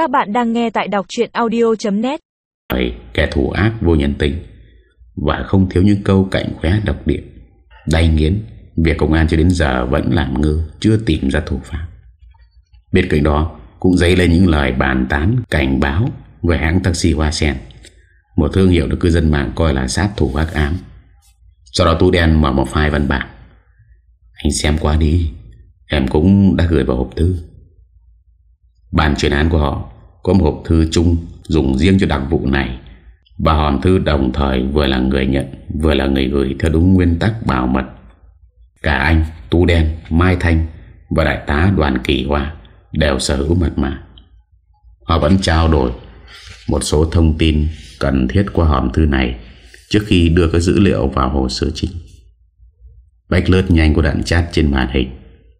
Các bạn đang nghe tại đọc chuyện audio.net kẻ thù ác vô nhân tính Và không thiếu những câu cạnh khóe độc địa, Đay nghiến, Việc công an cho đến giờ vẫn làm ngư, Chưa tìm ra thủ phạm Bên cạnh đó, cũng dấy lên những lời bàn tán, Cảnh báo về hãng taxi Hoa Sen, Một thương hiệu được cư dân mạng coi là sát thủ ác ám. Sau đó Tú Đen mở một file văn bản. Anh xem qua đi, Em cũng đã gửi vào hộp thư. Bàn chuyên án của họ Có một hộp thư chung Dùng riêng cho đặc vụ này. Và hòm thư đồng thời vừa là người nhận Vừa là người gửi theo đúng nguyên tắc bảo mật. Cả anh, tu Đen, Mai Thanh Và đại tá đoàn kỳ hoa Đều sở hữu mật mã. Họ vẫn trao đổi Một số thông tin cần thiết qua hòm thư này Trước khi đưa các dữ liệu vào hồ sơ chính. Bách lướt nhanh của đoạn chat trên màn hình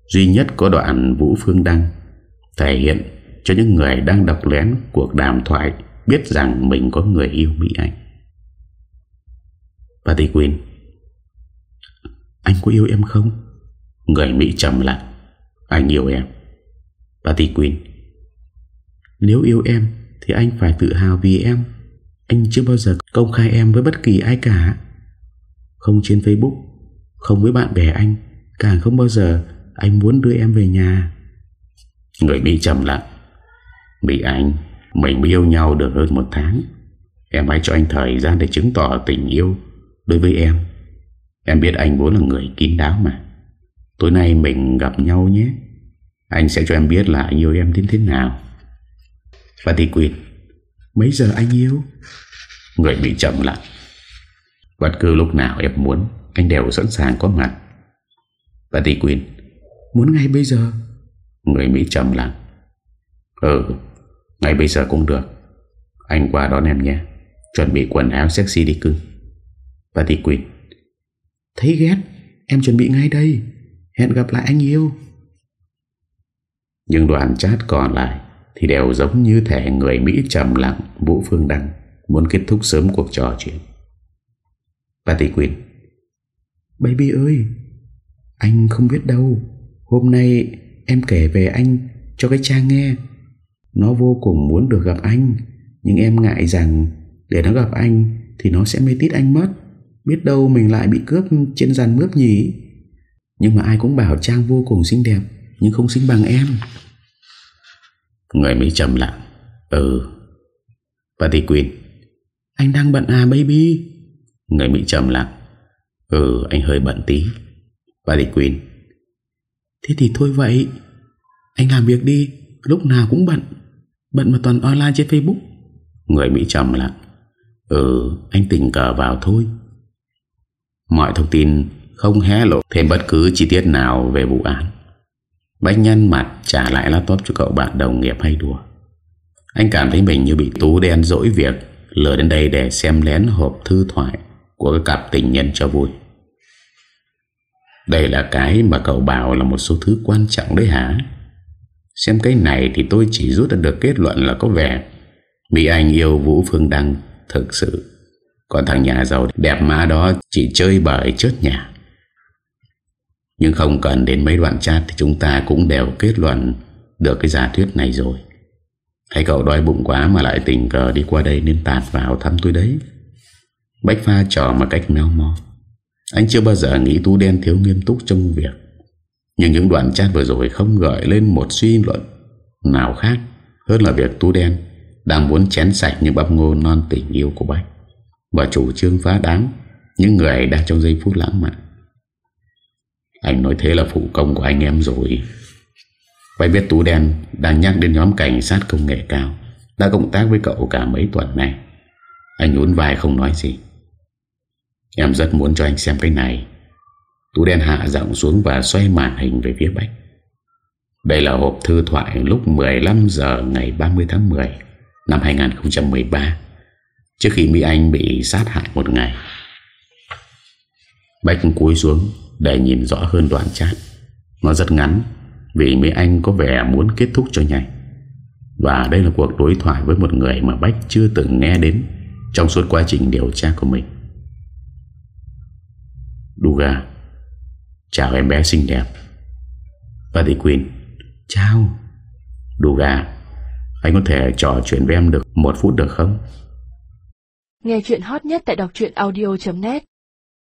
Duy nhất có đoạn Vũ Phương Đăng Thể hiện cho những người đang đọc lén cuộc đàm thoại Biết rằng mình có người yêu Mỹ Anh. Patty quinn Anh có yêu em không? Người Mỹ trầm lặng, Anh yêu em. Patty quinn Nếu yêu em Thì anh phải tự hào vì em. Anh chưa bao giờ công khai em với bất kỳ ai cả. Không trên Facebook, Không với bạn bè anh, Càng không bao giờ anh muốn đưa em về nhà. Người Mỹ trầm lặng Mỹ Anh, Mình mới yêu nhau được hơn một tháng. Em hãy cho anh thời gian để chứng tỏ tình yêu Đối với em. Em biết anh vốn là người kín đáo mà. Tối nay mình gặp nhau nhé. Anh sẽ cho em biết là anh yêu em đến thế nào. Và thì quyền Mấy giờ anh yêu? Người bị chậm lặng. Bất cứ lúc nào em muốn, Anh đều sẵn sàng có mặt. Và thì quyền Muốn ngay bây giờ? Người Mỹ trầm lặng. Ừ. Ngay bây giờ cũng được. Anh qua đón em nhé. Chuẩn bị quần áo sexy đi cưng. Và thì Quỳnh. Thấy ghét, Em chuẩn bị ngay đây. Hẹn gặp lại anh yêu. Nhưng đoàn chat còn lại Thì đều giống như thể người Mỹ trầm lặng, Vũ Phương Đăng, Muốn kết thúc sớm cuộc trò chuyện. Patty Quỳnh. Baby ơi, Anh không biết đâu. Hôm nay em kể về anh cho cái cha nghe. Nó vô cùng muốn được gặp anh Nhưng em ngại rằng Để nó gặp anh Thì nó sẽ mê tít anh mất. Biết đâu mình lại bị cướp trên dàn mướp nhỉ? Nhưng mà ai cũng bảo Trang vô cùng xinh đẹp Nhưng không xinh bằng em. Người Mỹ trầm lặng. Ừ. Thì Quỳnh. Anh đang bận à baby? Người Mỹ trầm lặng. Ừ anh hơi bận tí. Thì Quỳnh. Thế thì thôi vậy. Anh làm việc đi Lúc nào cũng bận Bận mà toàn online trên Facebook. Người Mỹ trầm lặng. Ừ anh tình cờ vào thôi. Mọi thông tin không hé lộ thêm bất cứ chi tiết nào về vụ án. Bách nhân mặt trả lại laptop cho cậu bạn đồng nghiệp hay đùa. Anh cảm thấy mình như bị tú đen dỗi việc, Lừa đến đây để xem lén hộp thư thoại Của các cặp tình nhân cho vui. Đây là cái mà cậu bảo là một số thứ quan trọng đấy hả? Xem cái này thì tôi chỉ rút được kết luận là có vẻ Mỹ Anh yêu Vũ Phương Đăng thực sự. Còn thằng nhà giàu đẹp má đó chỉ chơi bởi trước nhà. Nhưng không cần đến mấy đoạn chat thì chúng ta cũng đều kết luận được cái giả thuyết này rồi. Hay cậu đói bụng quá mà lại tình cờ đi qua đây nên tạt vào thăm tôi đấy. Bách pha trò một cách méo mò anh chưa bao giờ nghĩ Tú Đen thiếu nghiêm túc trong việc nhưng những đoạn chat vừa rồi không gợi lên một suy luận nào khác hơn là việc Tú Đen đang muốn chén sạch những bắp ngô non tình yêu của Bách và chủ trương phá đáng những người đang trong giây phút lãng mạn. Anh nói thế là phụ công của anh em rồi. Bách biết Tú Đen đang nhắc đến nhóm cảnh sát công nghệ cao, đã cộng tác với cậu cả mấy tuần này. Anh nhún vai không nói gì. Em rất muốn cho anh xem cái này Tú đen hạ giọng xuống và xoay màn hình về phía Bách. Đây là hộp thư thoại lúc 15 giờ ngày 30 tháng 10 năm 2013 Trước khi Mỹ Anh bị sát hại một ngày. Bách cúi xuống để nhìn rõ hơn đoạn chat. Nó rất ngắn, Vì Mỹ Anh có vẻ muốn kết thúc cho nhanh. Và đây là cuộc đối thoại với một người mà Bách chưa từng nghe đến Trong suốt quá trình điều tra của mình. Duga Chào em bé xinh đẹp. Và thị Quỳnh. Chào. Duga Anh có thể trò chuyện với em được một phút được không? Nghe chuyện hot nhất tại đọc audio.net